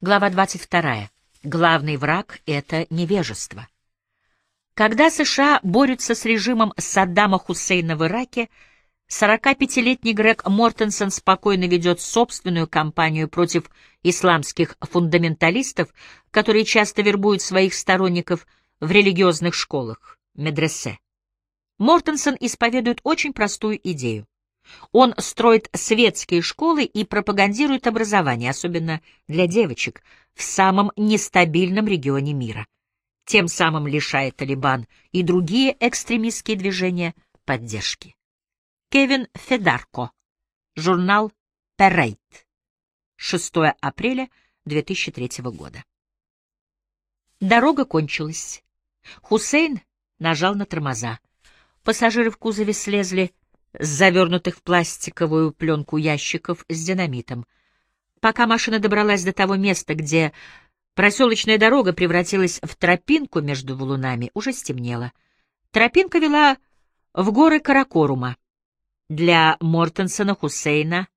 Глава 22. Главный враг — это невежество. Когда США борются с режимом Саддама Хусейна в Ираке, 45-летний Грег Мортенсон спокойно ведет собственную кампанию против исламских фундаменталистов, которые часто вербуют своих сторонников в религиозных школах, медресе. Мортенсон исповедует очень простую идею. Он строит светские школы и пропагандирует образование, особенно для девочек, в самом нестабильном регионе мира. Тем самым лишает Талибан и другие экстремистские движения поддержки. Кевин Федарко. Журнал Parade. 6 апреля 2003 года. Дорога кончилась. Хусейн нажал на тормоза. Пассажиры в кузове слезли завернутых в пластиковую пленку ящиков с динамитом. Пока машина добралась до того места, где проселочная дорога превратилась в тропинку между валунами, уже стемнело. Тропинка вела в горы Каракорума. Для Мортенсона, Хусейна,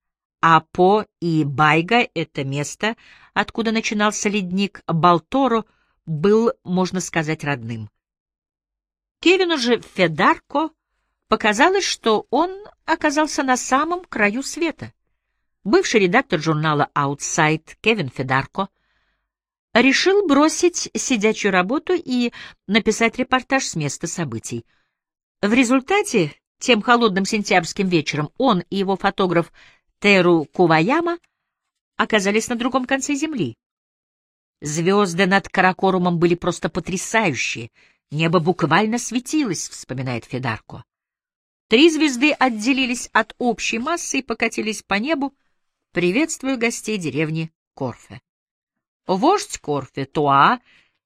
Апо и Байга это место, откуда начинался ледник Балторо, был, можно сказать, родным. Кевину же Федарко показалось, что он оказался на самом краю света. Бывший редактор журнала Outside Кевин Федарко решил бросить сидячую работу и написать репортаж с места событий. В результате, тем холодным сентябрьским вечером, он и его фотограф Теру Куваяма оказались на другом конце земли. Звезды над Каракорумом были просто потрясающие, небо буквально светилось, вспоминает Федарко. Три звезды отделились от общей массы и покатились по небу, приветствуя гостей деревни Корфе. Вождь Корфе, Туа,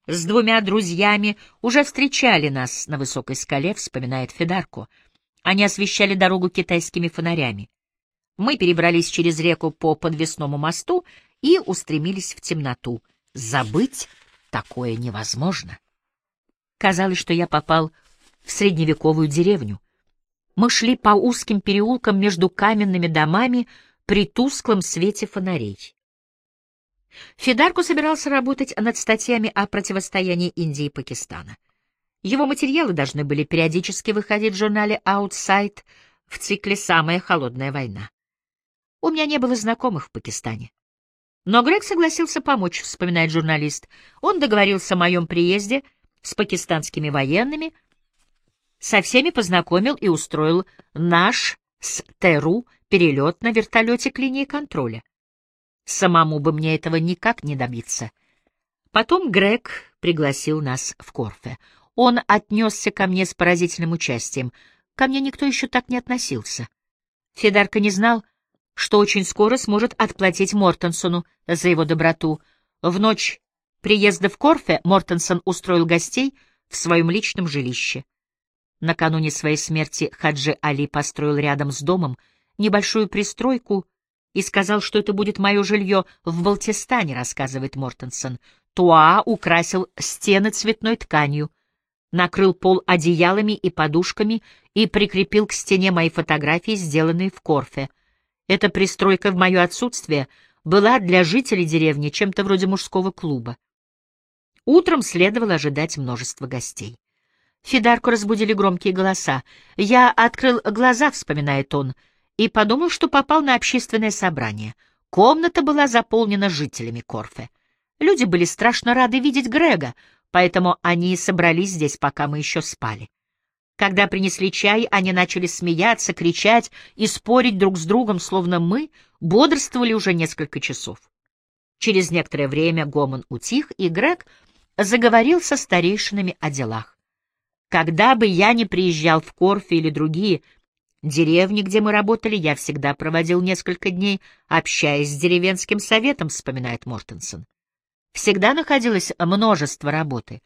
с двумя друзьями уже встречали нас на высокой скале, вспоминает Федарко. Они освещали дорогу китайскими фонарями. Мы перебрались через реку по подвесному мосту и устремились в темноту. Забыть такое невозможно. Казалось, что я попал в средневековую деревню. Мы шли по узким переулкам между каменными домами при тусклом свете фонарей. Фидарко собирался работать над статьями о противостоянии Индии и Пакистана. Его материалы должны были периодически выходить в журнале Outside в цикле «Самая холодная война». У меня не было знакомых в Пакистане. Но Грег согласился помочь, вспоминает журналист. Он договорился о моем приезде с пакистанскими военными — со всеми познакомил и устроил наш с Теру перелет на вертолете к линии контроля. Самому бы мне этого никак не добиться. Потом Грег пригласил нас в Корфе. Он отнесся ко мне с поразительным участием. Ко мне никто еще так не относился. Федарко не знал, что очень скоро сможет отплатить Мортенсону за его доброту. В ночь приезда в Корфе Мортенсон устроил гостей в своем личном жилище. Накануне своей смерти Хаджи Али построил рядом с домом небольшую пристройку и сказал, что это будет мое жилье в Балтистане, рассказывает Мортенсон. Туа украсил стены цветной тканью, накрыл пол одеялами и подушками и прикрепил к стене мои фотографии, сделанные в Корфе. Эта пристройка в мое отсутствие была для жителей деревни чем-то вроде мужского клуба. Утром следовало ожидать множество гостей. Фидарку разбудили громкие голоса. «Я открыл глаза», — вспоминает он, — и подумал, что попал на общественное собрание. Комната была заполнена жителями Корфе. Люди были страшно рады видеть Грега, поэтому они собрались здесь, пока мы еще спали. Когда принесли чай, они начали смеяться, кричать и спорить друг с другом, словно мы бодрствовали уже несколько часов. Через некоторое время гомон утих, и Грег заговорил со старейшинами о делах. Когда бы я ни приезжал в Корфе или другие деревни, где мы работали, я всегда проводил несколько дней, общаясь с деревенским советом, вспоминает Мортенсон. Всегда находилось множество работы.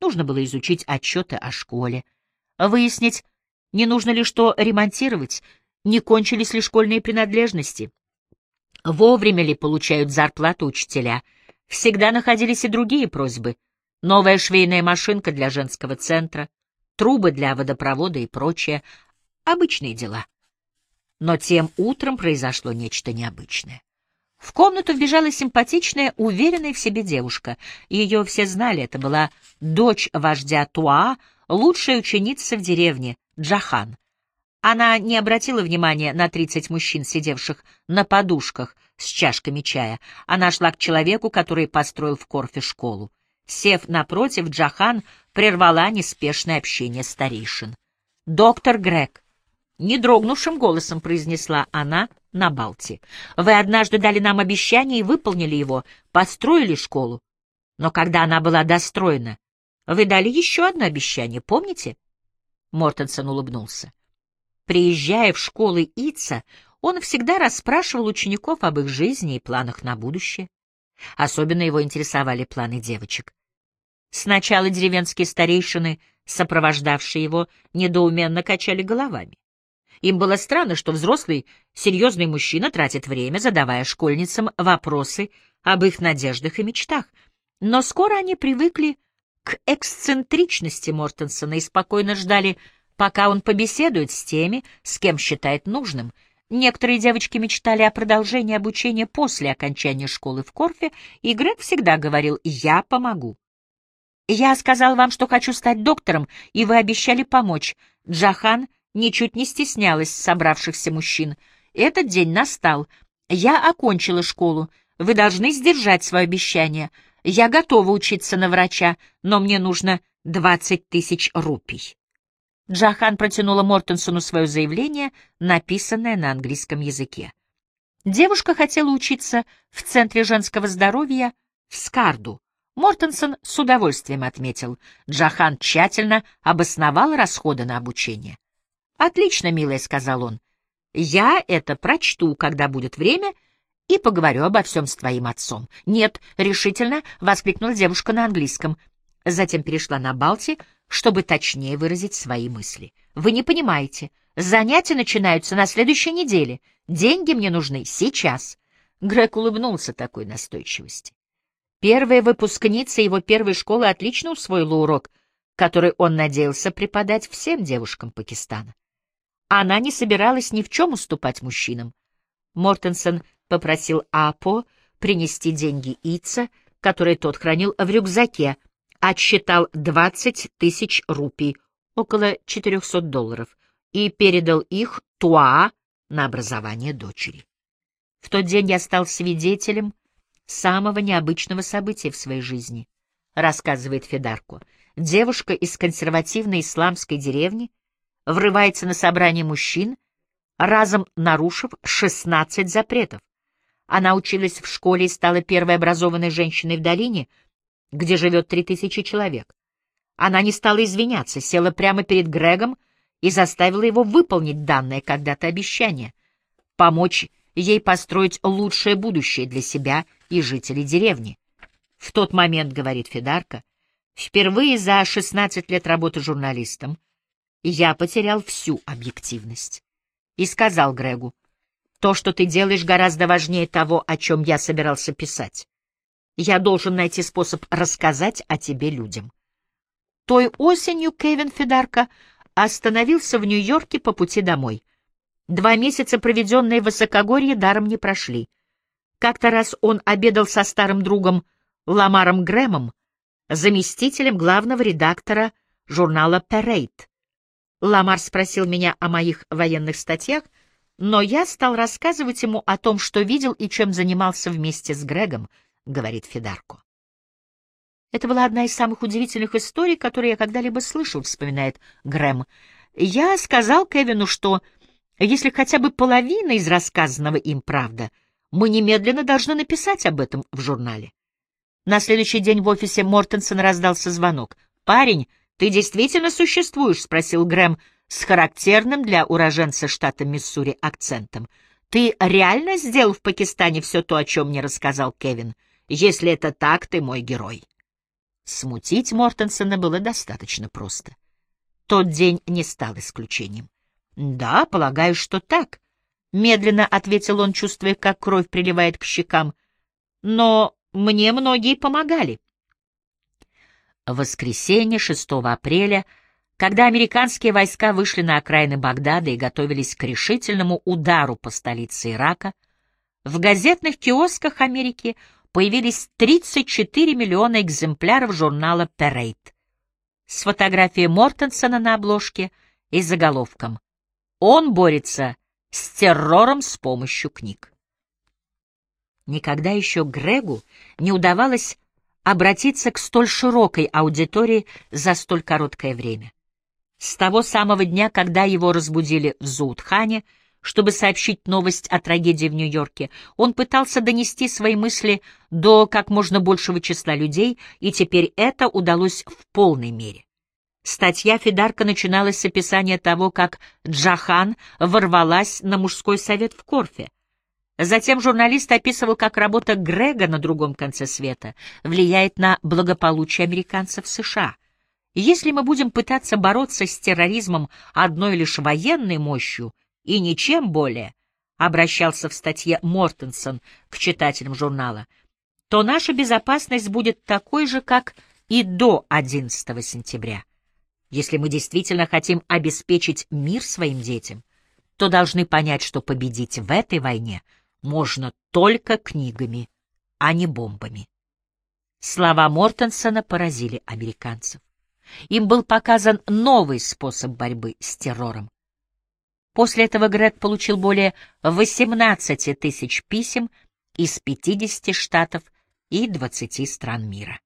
Нужно было изучить отчеты о школе, выяснить, не нужно ли что ремонтировать, не кончились ли школьные принадлежности, вовремя ли получают зарплату учителя. Всегда находились и другие просьбы. Новая швейная машинка для женского центра, трубы для водопровода и прочее. Обычные дела. Но тем утром произошло нечто необычное. В комнату вбежала симпатичная, уверенная в себе девушка. Ее все знали, это была дочь вождя Туа, лучшая ученица в деревне, Джахан. Она не обратила внимания на тридцать мужчин, сидевших на подушках с чашками чая. Она шла к человеку, который построил в Корфе школу. Сев напротив, Джахан прервала неспешное общение старейшин. «Доктор Грег», — не дрогнувшим голосом произнесла она на Балте, — «вы однажды дали нам обещание и выполнили его, построили школу. Но когда она была достроена, вы дали еще одно обещание, помните?» Мортенсон улыбнулся. Приезжая в школы Ица, он всегда расспрашивал учеников об их жизни и планах на будущее. Особенно его интересовали планы девочек. Сначала деревенские старейшины, сопровождавшие его, недоуменно качали головами. Им было странно, что взрослый, серьезный мужчина тратит время, задавая школьницам вопросы об их надеждах и мечтах. Но скоро они привыкли к эксцентричности Мортенсона и спокойно ждали, пока он побеседует с теми, с кем считает нужным. Некоторые девочки мечтали о продолжении обучения после окончания школы в Корфе, и Грег всегда говорил «я помогу». «Я сказал вам, что хочу стать доктором, и вы обещали помочь». Джахан ничуть не стеснялась собравшихся мужчин. Этот день настал. Я окончила школу. Вы должны сдержать свое обещание. Я готова учиться на врача, но мне нужно двадцать тысяч рупий. Джахан протянула Мортенсону свое заявление, написанное на английском языке. Девушка хотела учиться в Центре женского здоровья в Скарду. Мортенсон с удовольствием отметил. Джахан тщательно обосновал расходы на обучение. «Отлично, милая», — сказал он. «Я это прочту, когда будет время, и поговорю обо всем с твоим отцом». «Нет», — решительно воскликнула девушка на английском. Затем перешла на Балти, чтобы точнее выразить свои мысли. «Вы не понимаете. Занятия начинаются на следующей неделе. Деньги мне нужны сейчас». Грег улыбнулся такой настойчивости. Первая выпускница его первой школы отлично усвоила урок, который он надеялся преподать всем девушкам Пакистана. Она не собиралась ни в чем уступать мужчинам. Мортенсон попросил Апо принести деньги Ица, которые тот хранил в рюкзаке, отсчитал 20 тысяч рупий, около 400 долларов, и передал их Туа на образование дочери. В тот день я стал свидетелем самого необычного события в своей жизни, рассказывает Федарко. Девушка из консервативной исламской деревни врывается на собрание мужчин, разом нарушив 16 запретов. Она училась в школе и стала первой образованной женщиной в долине, где живет три тысячи человек. Она не стала извиняться, села прямо перед Грегом и заставила его выполнить данное когда-то обещание — помочь ей построить лучшее будущее для себя и жителей деревни. В тот момент, говорит Федарка, впервые за 16 лет работы журналистом я потерял всю объективность. И сказал Грегу, то, что ты делаешь, гораздо важнее того, о чем я собирался писать. Я должен найти способ рассказать о тебе людям. Той осенью Кевин Федарка остановился в Нью-Йорке по пути домой. Два месяца, проведенные в высокогорье, даром не прошли. Как-то раз он обедал со старым другом Ламаром Грэмом, заместителем главного редактора журнала «Парейд». Ламар спросил меня о моих военных статьях, но я стал рассказывать ему о том, что видел и чем занимался вместе с Грегом, — говорит Федарко. Это была одна из самых удивительных историй, которые я когда-либо слышал, — вспоминает Грэм. Я сказал Кевину, что если хотя бы половина из рассказанного им правда, мы немедленно должны написать об этом в журнале. На следующий день в офисе Мортенсона раздался звонок. «Парень, ты действительно существуешь?» — спросил Грэм с характерным для уроженца штата Миссури акцентом. «Ты реально сделал в Пакистане все то, о чем мне рассказал Кевин? Если это так, ты мой герой». Смутить Мортенсона было достаточно просто. Тот день не стал исключением. «Да, полагаю, что так», — медленно ответил он, чувствуя, как кровь приливает к щекам. «Но мне многие помогали». Воскресенье 6 апреля, когда американские войска вышли на окраины Багдада и готовились к решительному удару по столице Ирака, в газетных киосках Америки появились 34 миллиона экземпляров журнала «Перейд» с фотографией Мортенсона на обложке и заголовком «Он борется с террором с помощью книг». Никогда еще Грегу не удавалось обратиться к столь широкой аудитории за столь короткое время. С того самого дня, когда его разбудили в Зуутхане, чтобы сообщить новость о трагедии в Нью-Йорке, он пытался донести свои мысли до как можно большего числа людей, и теперь это удалось в полной мере. Статья Фидарка начиналась с описания того, как Джахан ворвалась на мужской совет в Корфе. Затем журналист описывал, как работа Грега на другом конце света влияет на благополучие американцев США. Если мы будем пытаться бороться с терроризмом одной лишь военной мощью и ничем более, обращался в статье Мортенсон к читателям журнала, то наша безопасность будет такой же, как и до 11 сентября. Если мы действительно хотим обеспечить мир своим детям, то должны понять, что победить в этой войне — можно только книгами, а не бомбами. Слова Мортенсона поразили американцев. Им был показан новый способ борьбы с террором. После этого Грег получил более 18 тысяч писем из 50 штатов и 20 стран мира.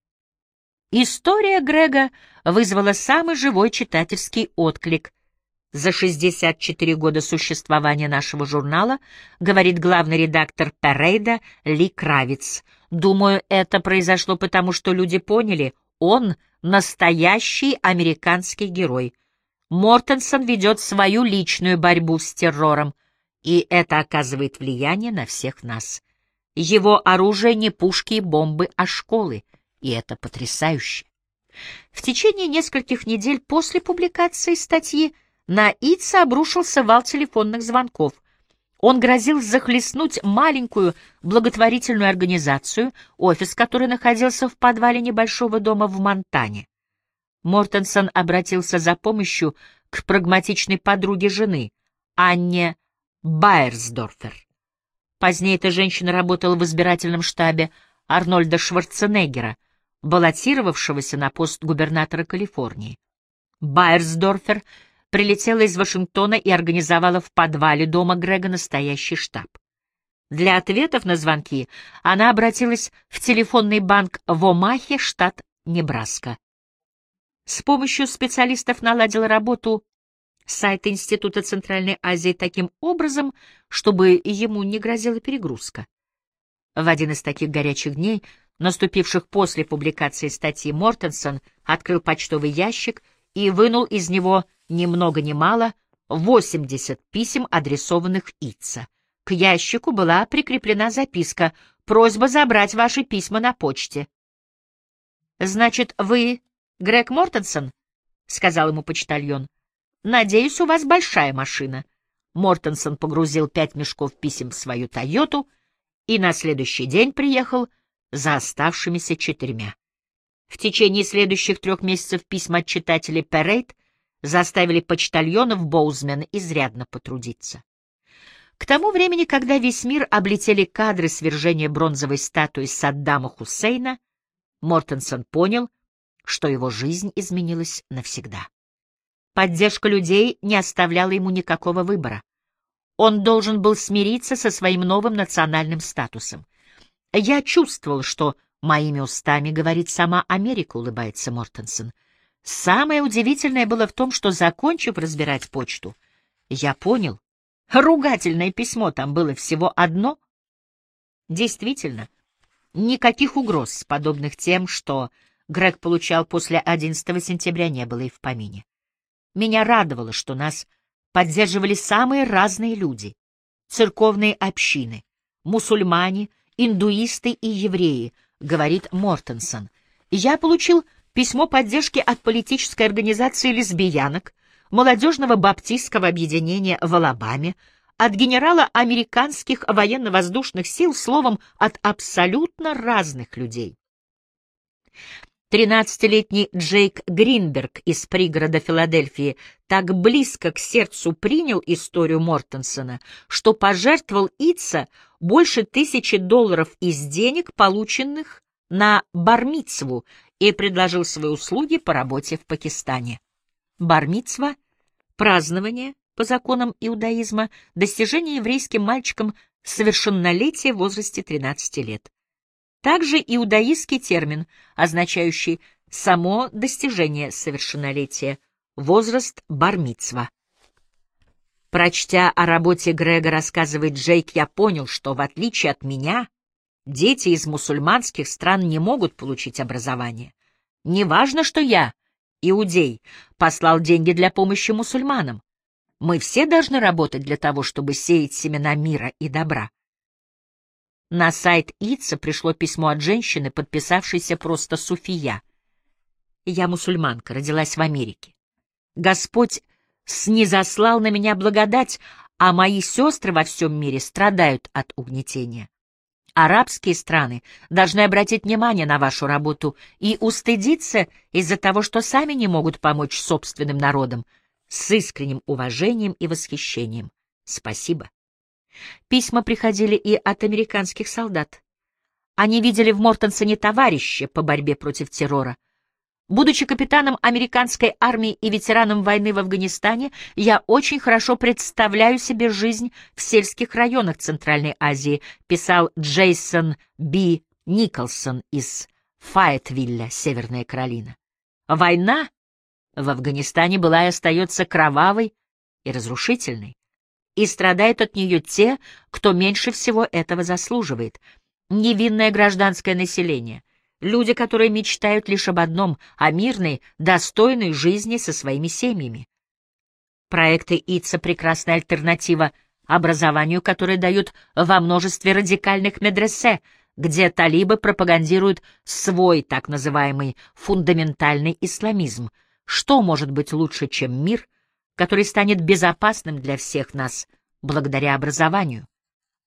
История Грега вызвала самый живой читательский отклик за 64 года существования нашего журнала, говорит главный редактор Перейда Ли Кравиц. Думаю, это произошло потому, что люди поняли, он настоящий американский герой. Мортенсон ведет свою личную борьбу с террором, и это оказывает влияние на всех нас. Его оружие не пушки и бомбы, а школы, и это потрясающе. В течение нескольких недель после публикации статьи на Ица обрушился вал телефонных звонков. Он грозил захлестнуть маленькую благотворительную организацию, офис которой находился в подвале небольшого дома в Монтане. Мортенсон обратился за помощью к прагматичной подруге жены, Анне Байерсдорфер. Позднее эта женщина работала в избирательном штабе Арнольда Шварценеггера, баллотировавшегося на пост губернатора Калифорнии. Байерсдорфер — прилетела из Вашингтона и организовала в подвале дома Грега настоящий штаб. Для ответов на звонки она обратилась в телефонный банк в Омахе, штат Небраска. С помощью специалистов наладила работу сайт Института Центральной Азии таким образом, чтобы ему не грозила перегрузка. В один из таких горячих дней, наступивших после публикации статьи, Мортенсон открыл почтовый ящик и вынул из него ни много ни мало 80 писем, адресованных Итса. К ящику была прикреплена записка «Просьба забрать ваши письма на почте». «Значит, вы Грег Мортенсон?» — сказал ему почтальон. «Надеюсь, у вас большая машина». Мортенсон погрузил пять мешков писем в свою «Тойоту» и на следующий день приехал за оставшимися четырьмя. В течение следующих трех месяцев письма от читателей «Перейд» заставили почтальонов Боузмена изрядно потрудиться. К тому времени, когда весь мир облетели кадры свержения бронзовой статуи Саддама Хусейна, Мортенсон понял, что его жизнь изменилась навсегда. Поддержка людей не оставляла ему никакого выбора. Он должен был смириться со своим новым национальным статусом. Я чувствовал, что моими устами говорит сама Америка, улыбается Мортенсон — Самое удивительное было в том, что, закончив разбирать почту, я понял, ругательное письмо там было всего одно. Действительно, никаких угроз, подобных тем, что Грег получал после 11 сентября, не было и в помине. Меня радовало, что нас поддерживали самые разные люди, церковные общины, мусульмане, индуисты и евреи, говорит Мортенсон. Я получил письмо поддержки от политической организации лесбиянок, молодежного баптистского объединения в Алабаме, от генерала американских военно-воздушных сил, словом, от абсолютно разных людей. Тринадцатилетний Джейк Гринберг из пригорода Филадельфии так близко к сердцу принял историю Мортенсона, что пожертвовал Итса больше тысячи долларов из денег, полученных на бармицву, и предложил свои услуги по работе в Пакистане. Бармицва — празднование, по законам иудаизма, достижение еврейским мальчикам совершеннолетия в возрасте 13 лет. Также иудаистский термин, означающий само достижение совершеннолетия, возраст бармицва. Прочтя о работе Грега, рассказывает Джейк, я понял, что, в отличие от меня, дети из мусульманских стран не могут получить образование. Неважно, что я, иудей, послал деньги для помощи мусульманам. Мы все должны работать для того, чтобы сеять семена мира и добра. На сайт ИЦА пришло письмо от женщины, подписавшейся просто Суфия. Я мусульманка, родилась в Америке. Господь снизослал на меня благодать, а мои сестры во всем мире страдают от угнетения. Арабские страны должны обратить внимание на вашу работу и устыдиться из-за того, что сами не могут помочь собственным народам, с искренним уважением и восхищением. Спасибо. Письма приходили и от американских солдат. Они видели в Мортенсоне товарища по борьбе против террора, Будучи капитаном американской армии и ветераном войны в Афганистане, я очень хорошо представляю себе жизнь в сельских районах Центральной Азии, писал Джейсон Б. Николсон из Файтвилля, Северная Каролина. Война в Афганистане была и остается кровавой и разрушительной, и страдают от нее те, кто меньше всего этого заслуживает — невинное гражданское население — Люди, которые мечтают лишь об одном — о мирной, достойной жизни со своими семьями. Проекты ИЦА — прекрасная альтернатива образованию, которое дают во множестве радикальных медресе, где талибы пропагандируют свой так называемый фундаментальный исламизм. Что может быть лучше, чем мир, который станет безопасным для всех нас благодаря образованию?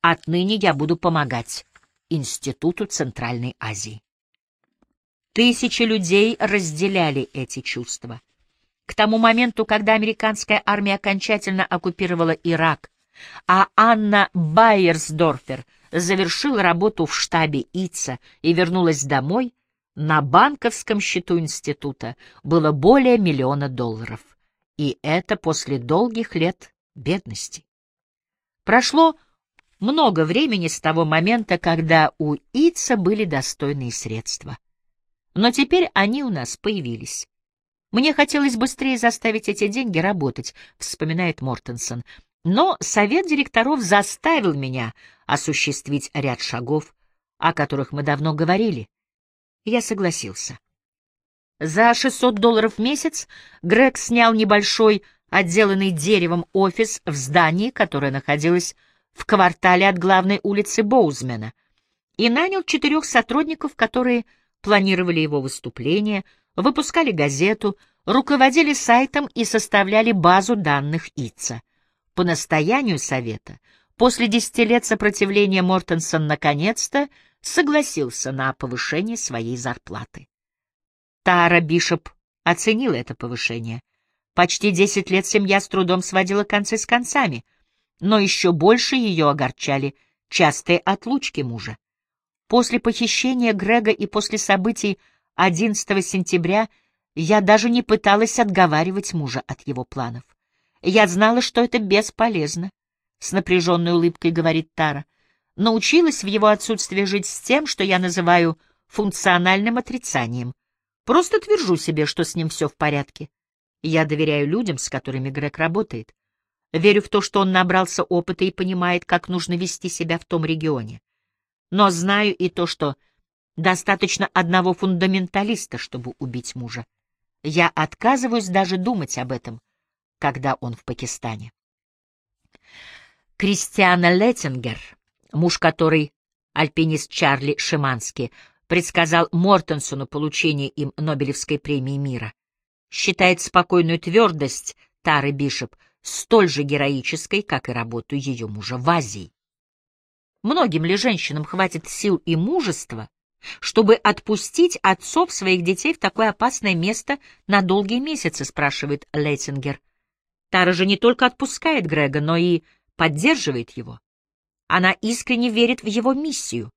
Отныне я буду помогать Институту Центральной Азии. Тысячи людей разделяли эти чувства. К тому моменту, когда американская армия окончательно оккупировала Ирак, а Анна Байерсдорфер завершила работу в штабе ИЦА и вернулась домой, на банковском счету института было более миллиона долларов. И это после долгих лет бедности. Прошло много времени с того момента, когда у ИЦА были достойные средства. Но теперь они у нас появились. Мне хотелось быстрее заставить эти деньги работать, вспоминает Мортенсон. Но совет директоров заставил меня осуществить ряд шагов, о которых мы давно говорили. Я согласился. За 600 долларов в месяц Грег снял небольшой, отделанный деревом офис в здании, которое находилось в квартале от главной улицы Боузмена, и нанял четырех сотрудников, которые планировали его выступления, выпускали газету, руководили сайтом и составляли базу данных ИЦА. По настоянию Совета, после десяти лет сопротивления Мортенсон наконец-то согласился на повышение своей зарплаты. Тара Бишоп оценила это повышение. Почти десять лет семья с трудом сводила концы с концами, но еще больше ее огорчали частые отлучки мужа. После похищения Грега и после событий 11 сентября я даже не пыталась отговаривать мужа от его планов. Я знала, что это бесполезно, — с напряженной улыбкой говорит Тара. Научилась в его отсутствии жить с тем, что я называю функциональным отрицанием. Просто твержу себе, что с ним все в порядке. Я доверяю людям, с которыми Грег работает. Верю в то, что он набрался опыта и понимает, как нужно вести себя в том регионе но знаю и то, что достаточно одного фундаменталиста, чтобы убить мужа. Я отказываюсь даже думать об этом, когда он в Пакистане. Кристиана Леттингер, муж которой, альпинист Чарли Шимански, предсказал Мортенсону получение им Нобелевской премии мира, считает спокойную твердость Тары Бишоп столь же героической, как и работу ее мужа в Азии. Многим ли женщинам хватит сил и мужества, чтобы отпустить отцов своих детей в такое опасное место на долгие месяцы, спрашивает Лейтингер. Тара же не только отпускает Грега, но и поддерживает его. Она искренне верит в его миссию.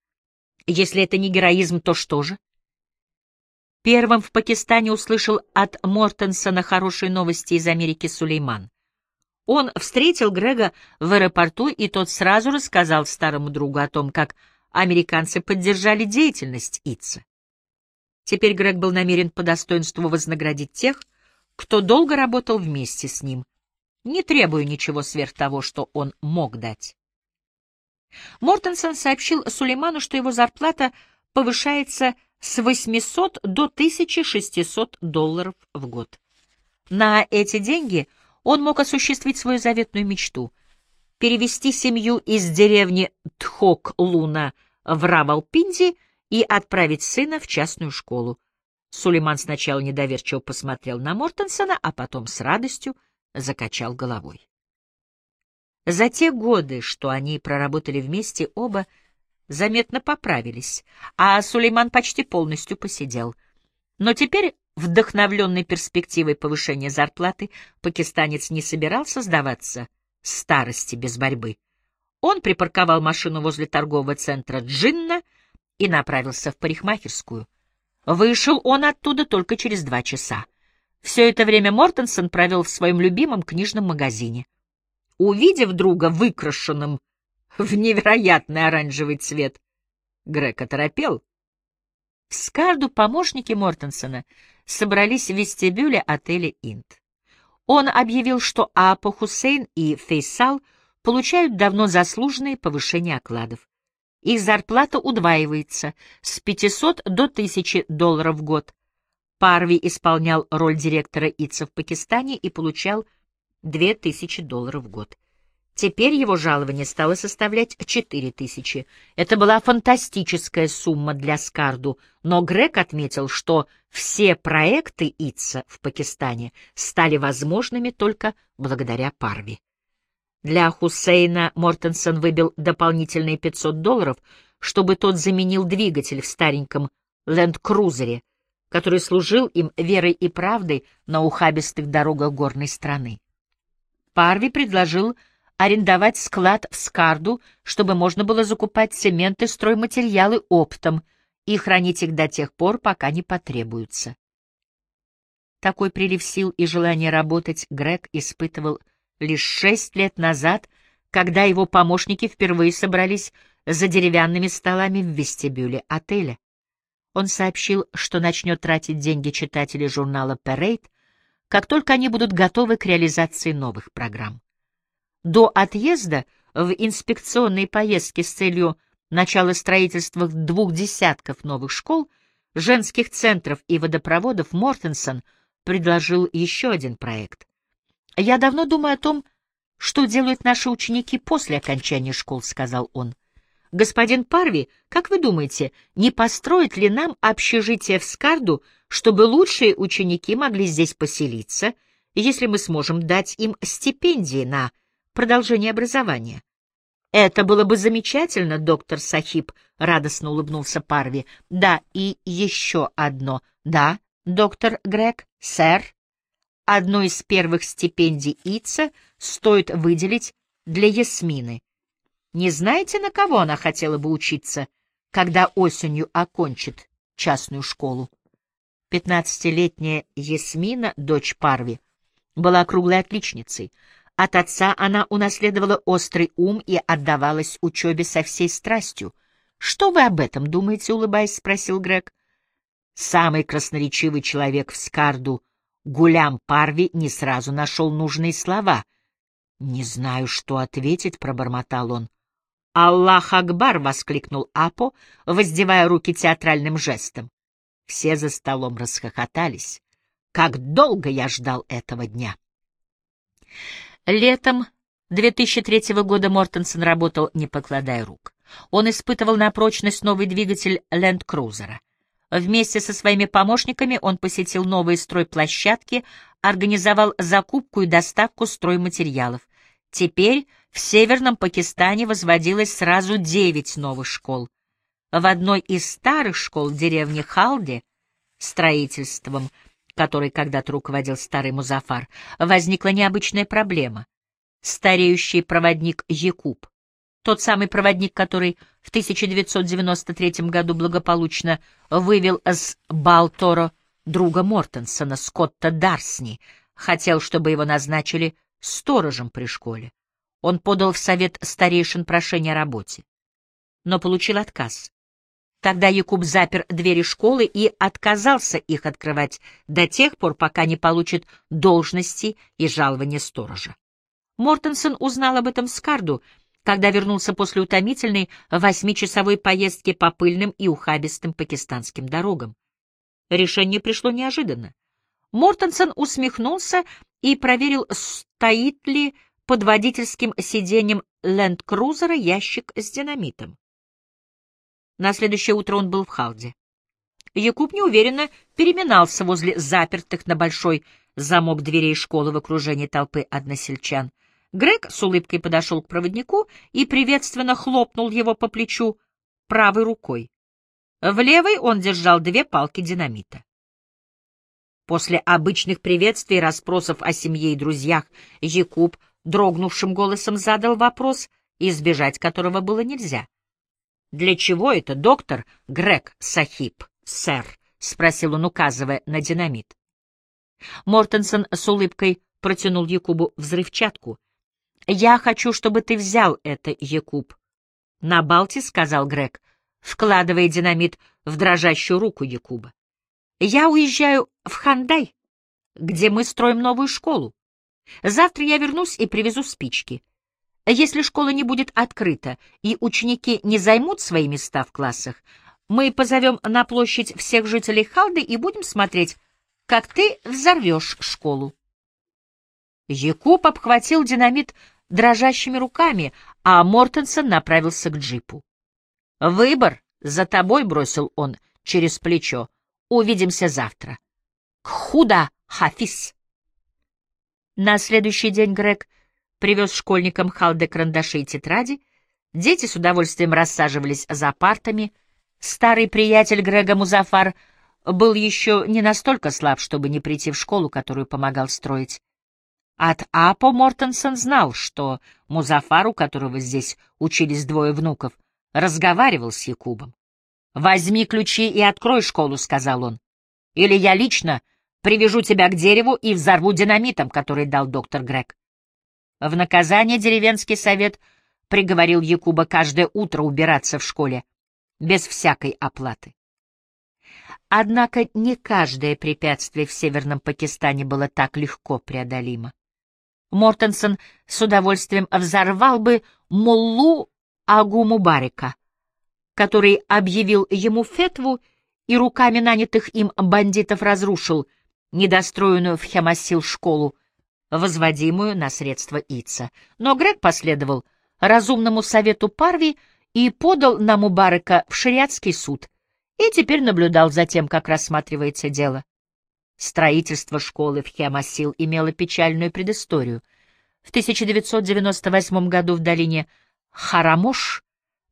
Если это не героизм, то что же? Первым в Пакистане услышал от Мортенсона хорошие новости из Америки Сулейман. Он встретил Грега в аэропорту, и тот сразу рассказал старому другу о том, как американцы поддержали деятельность Итса. Теперь Грег был намерен по достоинству вознаградить тех, кто долго работал вместе с ним, не требуя ничего сверх того, что он мог дать. Мортенсон сообщил Сулейману, что его зарплата повышается с 800 до 1600 долларов в год. На эти деньги он мог осуществить свою заветную мечту — перевести семью из деревни Тхок-Луна в Равалпинди и отправить сына в частную школу. Сулейман сначала недоверчиво посмотрел на Мортенсона, а потом с радостью закачал головой. За те годы, что они проработали вместе, оба — заметно поправились, а Сулейман почти полностью посидел. Но теперь, вдохновленный перспективой повышения зарплаты, пакистанец не собирался сдаваться старости без борьбы. Он припарковал машину возле торгового центра Джинна и направился в парикмахерскую. Вышел он оттуда только через два часа. Все это время Мортенсон провел в своем любимом книжном магазине. Увидев друга выкрашенным в невероятный оранжевый цвет. Грег оторопел. В Скарду помощники Мортенсона собрались в вестибюле отеля «Инт». Он объявил, что Апа Хусейн и Фейсал получают давно заслуженные повышения окладов. Их зарплата удваивается с 500 до 1000 долларов в год. Парви исполнял роль директора ИЦА в Пакистане и получал 2000 долларов в год. Теперь его жалование стало составлять четыре тысячи. Это была фантастическая сумма для Скарду, но Грег отметил, что все проекты ИЦА в Пакистане стали возможными только благодаря Парви. Для Хусейна Мортенсон выбил дополнительные 500 долларов, чтобы тот заменил двигатель в стареньком ленд-крузере, который служил им верой и правдой на ухабистых дорогах горной страны. Парви предложил арендовать склад в Скарду, чтобы можно было закупать цемент и стройматериалы оптом и хранить их до тех пор, пока не потребуются. Такой прилив сил и желание работать Грег испытывал лишь шесть лет назад, когда его помощники впервые собрались за деревянными столами в вестибюле отеля. Он сообщил, что начнет тратить деньги читателей журнала «Парейд», как только они будут готовы к реализации новых программ. До отъезда в инспекционные поездки с целью начала строительства двух десятков новых школ, женских центров и водопроводов Мортенсон предложил еще один проект. «Я давно думаю о том, что делают наши ученики после окончания школ», — сказал он. «Господин Парви, как вы думаете, не построить ли нам общежитие в Скарду, чтобы лучшие ученики могли здесь поселиться, если мы сможем дать им стипендии на продолжение образования. «Это было бы замечательно, доктор Сахиб», — радостно улыбнулся Парви. «Да, и еще одно. Да, доктор Грег, сэр. Одну из первых стипендий ИЦА стоит выделить для Ясмины. Не знаете, на кого она хотела бы учиться, когда осенью окончит частную школу?» Пятнадцатилетняя Ясмина, дочь Парви, была круглой отличницей — от отца она унаследовала острый ум и отдавалась учебе со всей страстью. «Что вы об этом думаете?» — улыбаясь, спросил Грег. Самый красноречивый человек в Скарду, Гулям Парви, не сразу нашел нужные слова. «Не знаю, что ответить», — пробормотал он. «Аллах Акбар!» — воскликнул Апо, воздевая руки театральным жестом. Все за столом расхохотались. «Как долго я ждал этого дня!» Летом 2003 года Мортенсон работал, не покладая рук. Он испытывал на прочность новый двигатель ленд-крузера. Вместе со своими помощниками он посетил новые стройплощадки, организовал закупку и доставку стройматериалов. Теперь в Северном Пакистане возводилось сразу девять новых школ. В одной из старых школ деревни Халди строительством которой когда-то руководил старый Музафар, возникла необычная проблема. Стареющий проводник Якуб, тот самый проводник, который в 1993 году благополучно вывел с Балторо друга Мортенсона, Скотта Дарсни, хотел, чтобы его назначили сторожем при школе. Он подал в совет старейшин прошение о работе, но получил отказ. Тогда Якуб запер двери школы и отказался их открывать до тех пор, пока не получит должности и жалования сторожа. Мортенсон узнал об этом с Карду, когда вернулся после утомительной восьмичасовой поездки по пыльным и ухабистым пакистанским дорогам. Решение пришло неожиданно. Мортенсон усмехнулся и проверил, стоит ли под водительским сиденьем ленд-крузера ящик с динамитом. На следующее утро он был в Халде. Якуб неуверенно переминался возле запертых на большой замок дверей школы в окружении толпы односельчан. Грег с улыбкой подошел к проводнику и приветственно хлопнул его по плечу правой рукой. В левой он держал две палки динамита. После обычных приветствий и расспросов о семье и друзьях Якуб дрогнувшим голосом задал вопрос, избежать которого было нельзя. «Для чего это, доктор Грег Сахиб, сэр?» — спросил он, указывая на динамит. Мортенсон с улыбкой протянул Якубу взрывчатку. «Я хочу, чтобы ты взял это, Якуб». «На Балте», — сказал Грег, вкладывая динамит в дрожащую руку Якуба. «Я уезжаю в Хандай, где мы строим новую школу. Завтра я вернусь и привезу спички. Если школа не будет открыта и ученики не займут свои места в классах, мы позовем на площадь всех жителей Халды и будем смотреть, как ты взорвешь школу. Якуб обхватил динамит дрожащими руками, а Мортенсон направился к джипу. «Выбор за тобой», — бросил он через плечо. «Увидимся завтра». «Худа, Хафиз!» На следующий день Грег привез школьникам халды карандаши и тетради, дети с удовольствием рассаживались за партами, старый приятель Грега Музафар был еще не настолько слаб, чтобы не прийти в школу, которую помогал строить. От Апо Мортенсон знал, что Музафар, у которого здесь учились двое внуков, разговаривал с Якубом. «Возьми ключи и открой школу», — сказал он. «Или я лично привяжу тебя к дереву и взорву динамитом, который дал доктор Грег». В наказание деревенский совет приговорил Якуба каждое утро убираться в школе, без всякой оплаты. Однако не каждое препятствие в Северном Пакистане было так легко преодолимо. Мортенсон с удовольствием взорвал бы Муллу Агу Мубарика, который объявил ему фетву и руками нанятых им бандитов разрушил недостроенную в Хемасил школу, возводимую на средства Ица. Но Грег последовал разумному совету Парви и подал на Мубарека в шариатский суд, и теперь наблюдал за тем, как рассматривается дело. Строительство школы в Хемасил имело печальную предысторию. В 1998 году в долине Харамош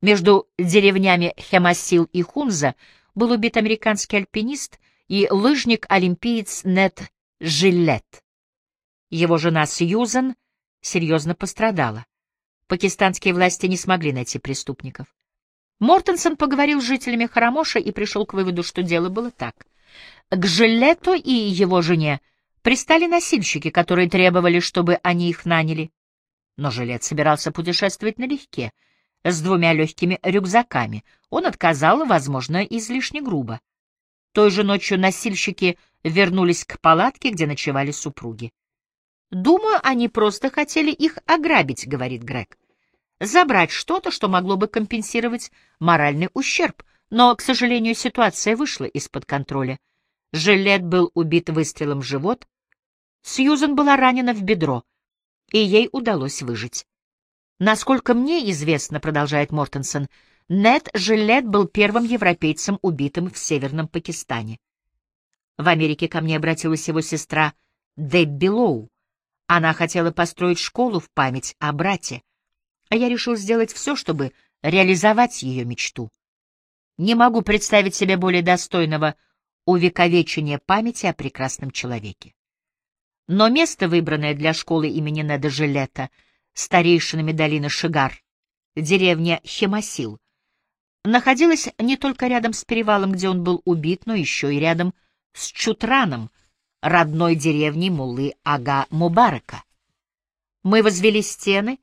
между деревнями Хемасил и Хунза был убит американский альпинист и лыжник-олимпиец Нет Жилет. Его жена Сьюзен серьезно пострадала. Пакистанские власти не смогли найти преступников. Мортенсон поговорил с жителями Харамоша и пришел к выводу, что дело было так. К Жилету и его жене пристали носильщики, которые требовали, чтобы они их наняли. Но Жилет собирался путешествовать налегке, с двумя легкими рюкзаками. Он отказал, возможно, излишне грубо. Той же ночью носильщики вернулись к палатке, где ночевали супруги. «Думаю, они просто хотели их ограбить», — говорит Грег. «Забрать что-то, что могло бы компенсировать моральный ущерб. Но, к сожалению, ситуация вышла из-под контроля. Жилет был убит выстрелом в живот. Сьюзен была ранена в бедро, и ей удалось выжить. Насколько мне известно, продолжает Мортенсон, Нед Жилет был первым европейцем, убитым в Северном Пакистане. В Америке ко мне обратилась его сестра Дебби Лоу. Она хотела построить школу в память о брате, а я решил сделать все, чтобы реализовать ее мечту. Не могу представить себе более достойного увековечения памяти о прекрасном человеке. Но место, выбранное для школы имени Неда Жилета, старейшинами долины Шигар, деревня Хемасил, находилась не только рядом с перевалом, где он был убит, но еще и рядом с Чутраном, родной деревней Муллы Ага Мубарака. Мы возвели стены,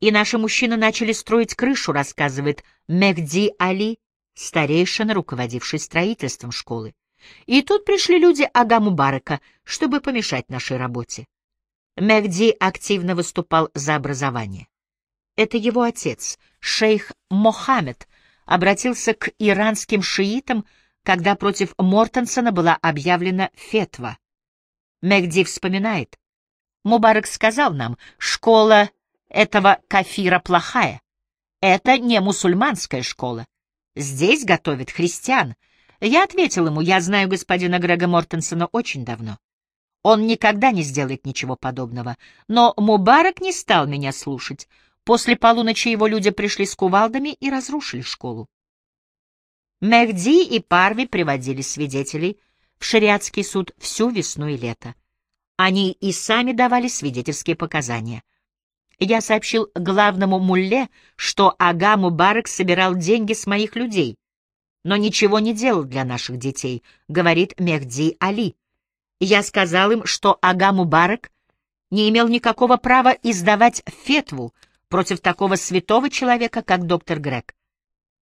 и наши мужчины начали строить крышу, рассказывает Мехди Али, старейшина, руководивший строительством школы. И тут пришли люди Ага Мубарака, чтобы помешать нашей работе. Мехди активно выступал за образование. Это его отец, шейх Мохаммед, обратился к иранским шиитам, когда против Мортенсона была объявлена фетва. Мехди вспоминает. Мубарак сказал нам, школа этого кафира плохая. Это не мусульманская школа. Здесь готовят христиан. Я ответил ему, я знаю господина Грега Мортенсона очень давно. Он никогда не сделает ничего подобного. Но Мубарак не стал меня слушать. После полуночи его люди пришли с кувалдами и разрушили школу. Мехди и Парви приводили свидетелей шариатский суд всю весну и лето. Они и сами давали свидетельские показания. Я сообщил главному мулле, что Ага Мубарак собирал деньги с моих людей, но ничего не делал для наших детей, говорит Мехди Али. Я сказал им, что Ага Мубарак не имел никакого права издавать фетву против такого святого человека, как доктор Грег.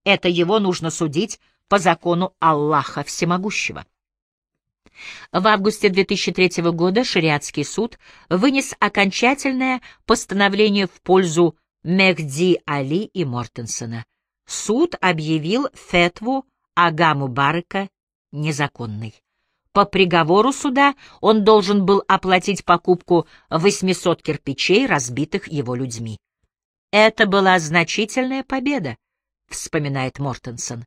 Это его нужно судить по закону Аллаха Всемогущего. В августе 2003 года шариатский суд вынес окончательное постановление в пользу Мехди Али и Мортенсона. Суд объявил фетву Ага Мубарака незаконной. По приговору суда он должен был оплатить покупку 800 кирпичей, разбитых его людьми. «Это была значительная победа», — вспоминает Мортенсон.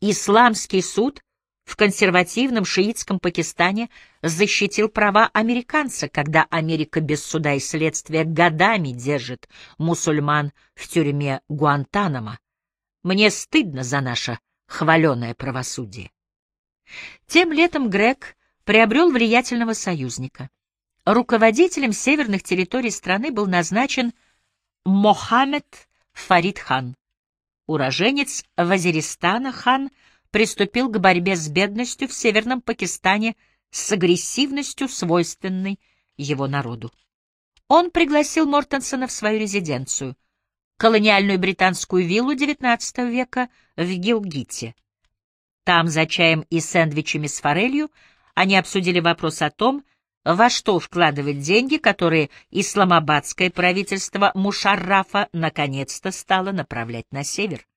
«Исламский суд в консервативном шиитском Пакистане защитил права американца, когда Америка без суда и следствия годами держит мусульман в тюрьме Гуантанамо. Мне стыдно за наше хваленое правосудие». Тем летом Грег приобрел влиятельного союзника. Руководителем северных территорий страны был назначен Мохаммед Фарид хан. Уроженец Вазиристана хан приступил к борьбе с бедностью в северном Пакистане с агрессивностью, свойственной его народу. Он пригласил Мортенсона в свою резиденцию, колониальную британскую виллу XIX века в Гилгите. Там, за чаем и сэндвичами с форелью, они обсудили вопрос о том, во что вкладывать деньги, которые исламабадское правительство Мушаррафа наконец-то стало направлять на север.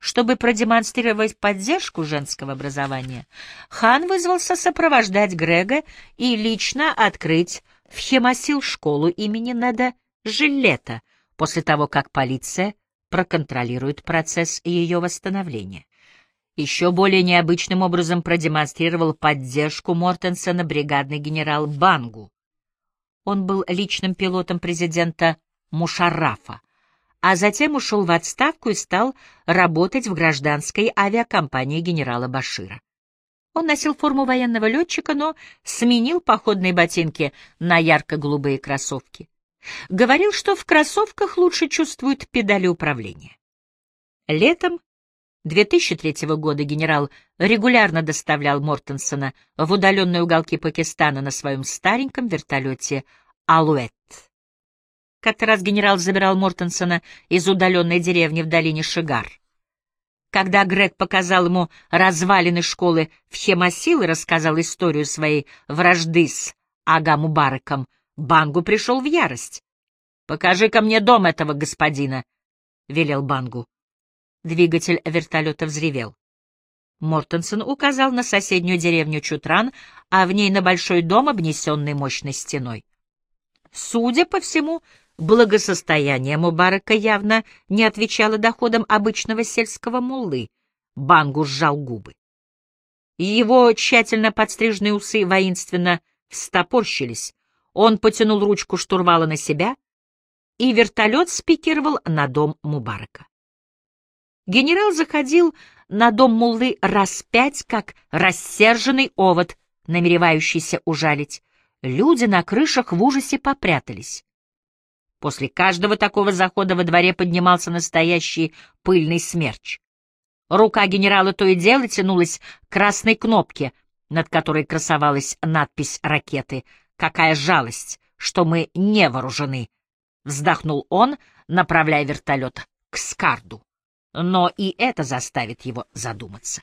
Чтобы продемонстрировать поддержку женского образования, хан вызвался сопровождать Грега и лично открыть в Хемасил школу имени Неда Жилета после того, как полиция проконтролирует процесс ее восстановления еще более необычным образом продемонстрировал поддержку Мортенсона бригадный генерал Бангу. Он был личным пилотом президента Мушаррафа, а затем ушел в отставку и стал работать в гражданской авиакомпании генерала Башира. Он носил форму военного летчика, но сменил походные ботинки на ярко-голубые кроссовки. Говорил, что в кроссовках лучше чувствует педали управления. Летом 2003 года генерал регулярно доставлял Мортенсона в удаленные уголки Пакистана на своем стареньком вертолете «Алуэт». Как-то раз генерал забирал Мортенсона из удаленной деревни в долине Шигар. Когда Грег показал ему развалины школы в Хемасил и рассказал историю своей вражды с Ага Мубараком, Бангу пришел в ярость. «Покажи-ка мне дом этого господина», — велел Бангу. Двигатель вертолета взревел. Мортенсон указал на соседнюю деревню Чутран, а в ней на большой дом, обнесенный мощной стеной. Судя по всему, благосостояние Мубарака явно не отвечало доходам обычного сельского муллы. Бангу сжал губы. Его тщательно подстриженные усы воинственно встопорщились. Он потянул ручку штурвала на себя, и вертолет спикировал на дом Мубарака. Генерал заходил на дом Муллы раз пять, как рассерженный овод, намеревающийся ужалить. Люди на крышах в ужасе попрятались. После каждого такого захода во дворе поднимался настоящий пыльный смерч. Рука генерала то и дело тянулась к красной кнопке, над которой красовалась надпись ракеты «Какая жалость, что мы не вооружены!» Вздохнул он, направляя вертолет к Скарду. Но и это заставит его задуматься.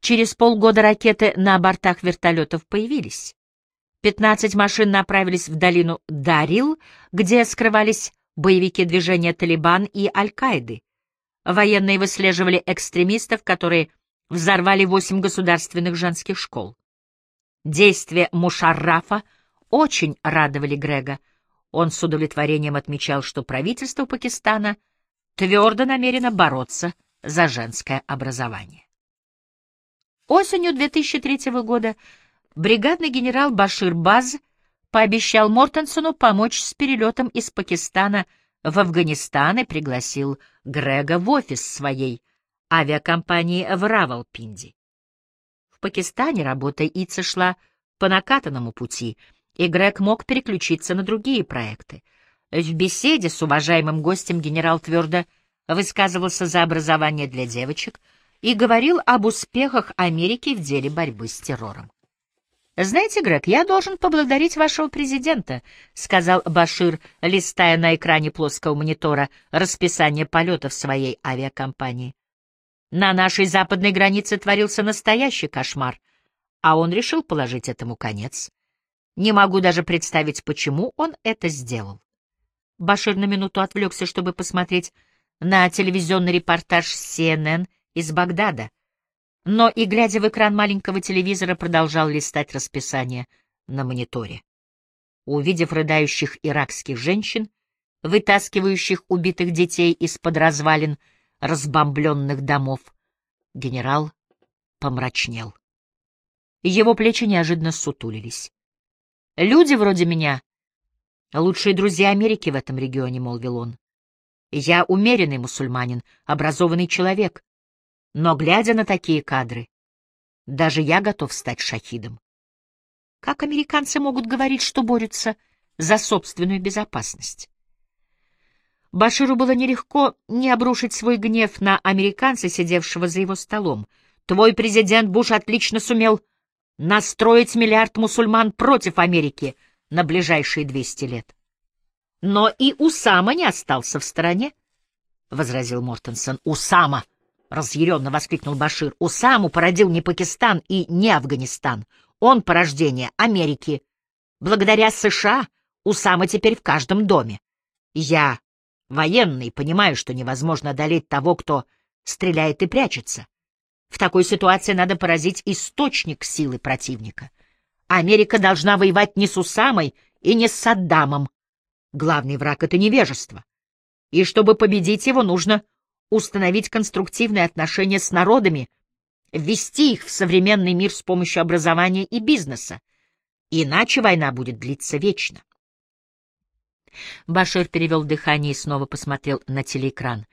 Через полгода ракеты на бортах вертолетов появились. Пятнадцать машин направились в долину Дарил, где скрывались боевики движения Талибан и Аль-Каиды. Военные выслеживали экстремистов, которые взорвали восемь государственных женских школ. Действия Мушаррафа очень радовали Грега. Он с удовлетворением отмечал, что правительство Пакистана твердо намерено бороться за женское образование. Осенью 2003 года бригадный генерал Башир Баз пообещал Мортенсону помочь с перелетом из Пакистана в Афганистан и пригласил Грега в офис своей авиакомпании в Равалпинди. В Пакистане работа ИЦА шла по накатанному пути, и Грег мог переключиться на другие проекты. В беседе с уважаемым гостем генерал твердо высказывался за образование для девочек и говорил об успехах Америки в деле борьбы с террором. «Знаете, Грег, я должен поблагодарить вашего президента», — сказал Башир, листая на экране плоского монитора расписание полетов своей авиакомпании. На нашей западной границе творился настоящий кошмар, а он решил положить этому конец. Не могу даже представить, почему он это сделал. Башир на минуту отвлекся, чтобы посмотреть на телевизионный репортаж CNN из Багдада, но и, глядя в экран маленького телевизора, продолжал листать расписание на мониторе. Увидев рыдающих иракских женщин, вытаскивающих убитых детей из-под развалин, разбомбленных домов. Генерал помрачнел. Его плечи неожиданно сутулились. «Люди вроде меня — лучшие друзья Америки в этом регионе», — молвил он. «Я умеренный мусульманин, образованный человек, но, глядя на такие кадры, даже я готов стать шахидом. Как американцы могут говорить, что борются за собственную безопасность?» Баширу было нелегко не обрушить свой гнев на американца, сидевшего за его столом. Твой президент Буш отлично сумел настроить миллиард мусульман против Америки на ближайшие 200 лет. Но и Усама не остался в стороне, — возразил Мортенсон. Усама! — разъяренно воскликнул Башир. Усаму породил не Пакистан и не Афганистан. Он порождение Америки. Благодаря США Усама теперь в каждом доме. Я Военный, понимаю, что невозможно одолеть того, кто стреляет и прячется. В такой ситуации надо поразить источник силы противника. Америка должна воевать не с Усамой и не с Саддамом. Главный враг — это невежество. И чтобы победить его, нужно установить конструктивные отношения с народами, ввести их в современный мир с помощью образования и бизнеса. Иначе война будет длиться вечно. Башир перевел дыхание и снова посмотрел на телеэкран.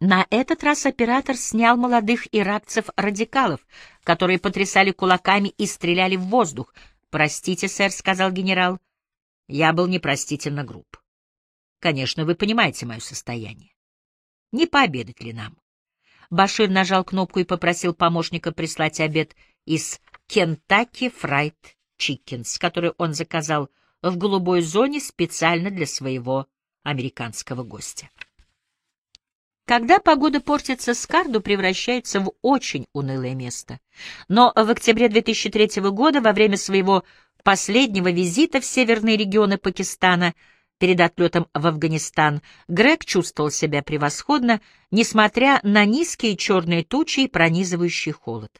На этот раз оператор снял молодых иракцев-радикалов, которые потрясали кулаками и стреляли в воздух. «Простите, сэр», — сказал генерал, — «я был непростительно груб. Конечно, вы понимаете мое состояние. Не пообедать ли нам?» Башир нажал кнопку и попросил помощника прислать обед из Кентаки Фрайт Чикенс, который он заказал в голубой зоне специально для своего американского гостя. Когда погода портится, Скарду превращается в очень унылое место. Но в октябре 2003 года, во время своего последнего визита в северные регионы Пакистана, перед отлетом в Афганистан, Грег чувствовал себя превосходно, несмотря на низкие черные тучи и пронизывающий холод.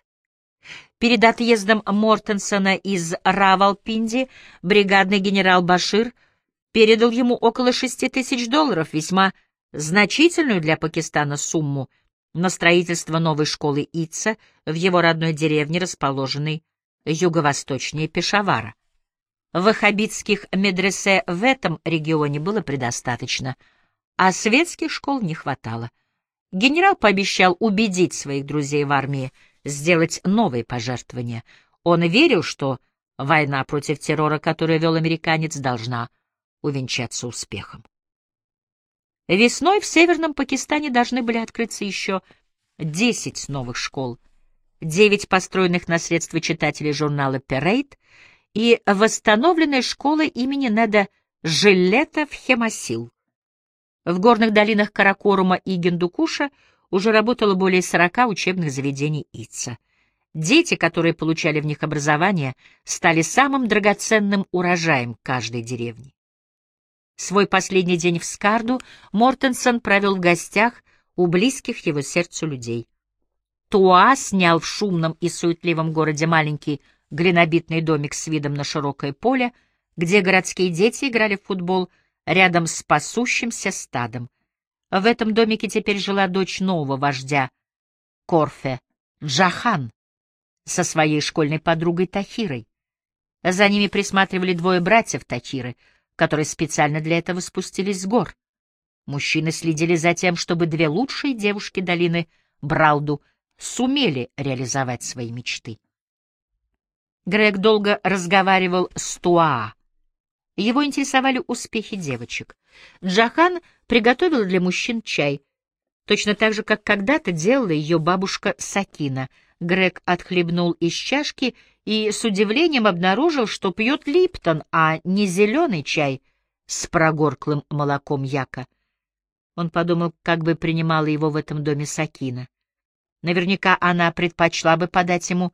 Перед отъездом Мортенсона из Равалпинди бригадный генерал Башир передал ему около шести тысяч долларов, весьма значительную для Пакистана сумму, на строительство новой школы Ица в его родной деревне, расположенной юго-восточнее Пешавара. Ваххабитских медресе в этом регионе было предостаточно, а светских школ не хватало. Генерал пообещал убедить своих друзей в армии, сделать новые пожертвования. Он верил, что война против террора, которую вел американец, должна увенчаться успехом. Весной в Северном Пакистане должны были открыться еще 10 новых школ, 9 построенных на средства читателей журнала «Перейд» и восстановленная школа имени Неда Жилета в Хемасил. В горных долинах Каракорума и Гендукуша уже работало более 40 учебных заведений ИЦА. Дети, которые получали в них образование, стали самым драгоценным урожаем каждой деревни. Свой последний день в Скарду Мортенсон провел в гостях у близких его сердцу людей. Туа снял в шумном и суетливом городе маленький глинобитный домик с видом на широкое поле, где городские дети играли в футбол рядом с пасущимся стадом. В этом домике теперь жила дочь нового вождя Корфе, Джахан, со своей школьной подругой Тахирой. За ними присматривали двое братьев Тахиры — которые специально для этого спустились с гор. Мужчины следили за тем, чтобы две лучшие девушки долины Бралду сумели реализовать свои мечты. Грег долго разговаривал с Туаа. Его интересовали успехи девочек. Джахан приготовил для мужчин чай, точно так же, как когда-то делала ее бабушка Сакина. Грег отхлебнул из чашки и с удивлением обнаружил, что пьет липтон, а не зеленый чай с прогорклым молоком яка. Он подумал, как бы принимала его в этом доме Сакина. Наверняка она предпочла бы подать ему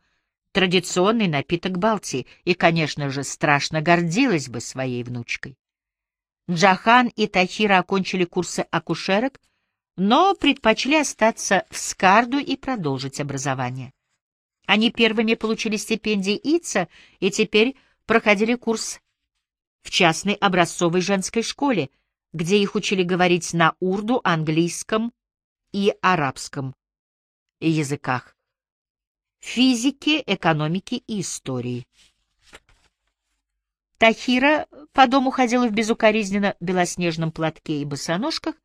традиционный напиток Балтии и, конечно же, страшно гордилась бы своей внучкой. Джахан и Тахира окончили курсы акушерок, но предпочли остаться в Скарду и продолжить образование. Они первыми получили стипендии ИЦА и теперь проходили курс в частной образцовой женской школе, где их учили говорить на урду, английском и арабском языках, физике, экономике и истории. Тахира по дому ходила в безукоризненно белоснежном платке и босоножках,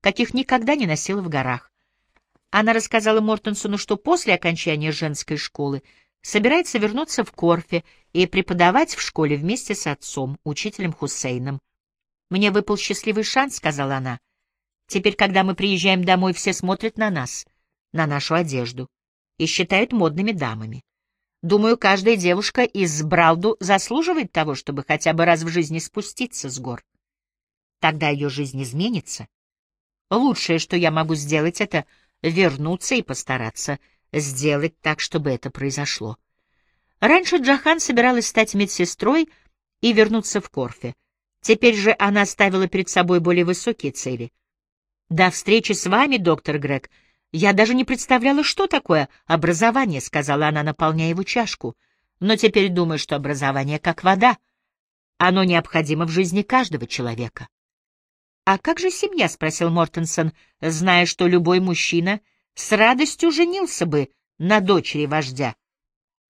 каких никогда не носила в горах. Она рассказала Мортенсону, что после окончания женской школы собирается вернуться в Корфе и преподавать в школе вместе с отцом, учителем Хусейном. «Мне выпал счастливый шанс», — сказала она. «Теперь, когда мы приезжаем домой, все смотрят на нас, на нашу одежду, и считают модными дамами. Думаю, каждая девушка из Бралду заслуживает того, чтобы хотя бы раз в жизни спуститься с гор. Тогда ее жизнь изменится. Лучшее, что я могу сделать, — это вернуться и постараться сделать так, чтобы это произошло. Раньше Джахан собиралась стать медсестрой и вернуться в Корфе. Теперь же она ставила перед собой более высокие цели. «До встречи с вами, доктор Грег. Я даже не представляла, что такое образование», — сказала она, наполняя его чашку. «Но теперь думаю, что образование как вода. Оно необходимо в жизни каждого человека». «А как же семья?» — спросил Мортенсон, зная, что любой мужчина с радостью женился бы на дочери вождя,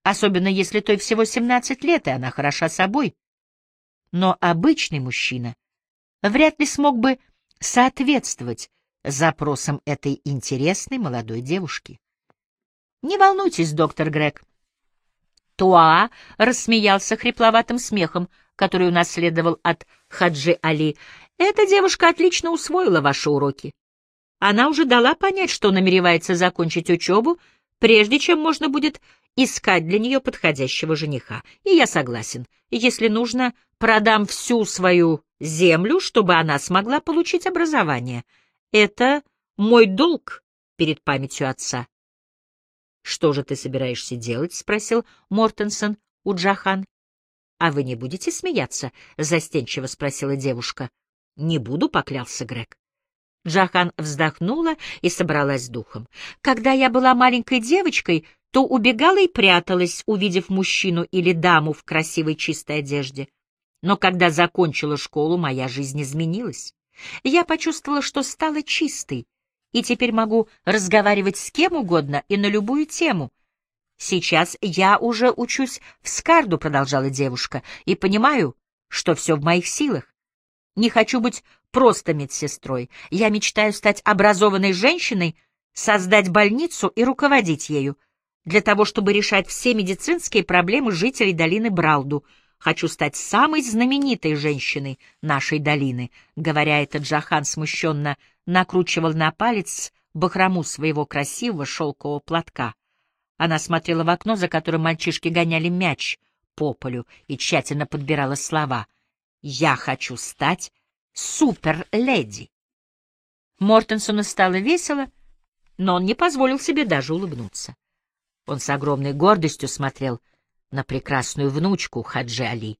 особенно если той всего 17 лет, и она хороша собой. Но обычный мужчина вряд ли смог бы соответствовать запросам этой интересной молодой девушки. «Не волнуйтесь, доктор Грег». Туа рассмеялся хрипловатым смехом, который унаследовал от Хаджи Али. Эта девушка отлично усвоила ваши уроки. Она уже дала понять, что намеревается закончить учебу, прежде чем можно будет искать для нее подходящего жениха. И я согласен. Если нужно, продам всю свою землю, чтобы она смогла получить образование. Это мой долг перед памятью отца. — Что же ты собираешься делать? — спросил Мортенсон у Джахан. — А вы не будете смеяться? — застенчиво спросила девушка. «Не буду», — поклялся Грег. Джахан вздохнула и собралась духом. «Когда я была маленькой девочкой, то убегала и пряталась, увидев мужчину или даму в красивой чистой одежде. Но когда закончила школу, моя жизнь изменилась. Я почувствовала, что стала чистой, и теперь могу разговаривать с кем угодно и на любую тему. Сейчас я уже учусь в Скарду, — продолжала девушка, — и понимаю, что все в моих силах. Не хочу быть просто медсестрой. Я мечтаю стать образованной женщиной, создать больницу и руководить ею, для того, чтобы решать все медицинские проблемы жителей долины Бралду. Хочу стать самой знаменитой женщиной нашей долины. Говоря это, Джахан смущенно накручивал на палец бахрому своего красивого шелкового платка. Она смотрела в окно, за которым мальчишки гоняли мяч по полю, и тщательно подбирала слова. «Я хочу стать супер-леди». Мортенсону стало весело, но он не позволил себе даже улыбнуться. Он с огромной гордостью смотрел на прекрасную внучку Хаджи Али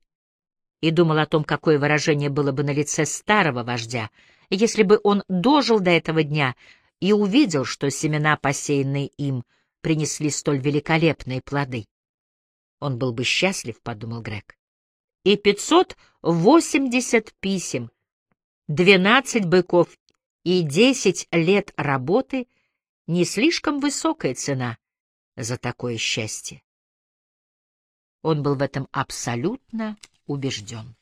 и думал о том, какое выражение было бы на лице старого вождя, если бы он дожил до этого дня и увидел, что семена, посеянные им, принесли столь великолепные плоды. Он был бы счастлив, — подумал Грег. И пятьсот восемьдесят писем, двенадцать быков и десять лет работы — не слишком высокая цена за такое счастье. Он был в этом абсолютно убежден.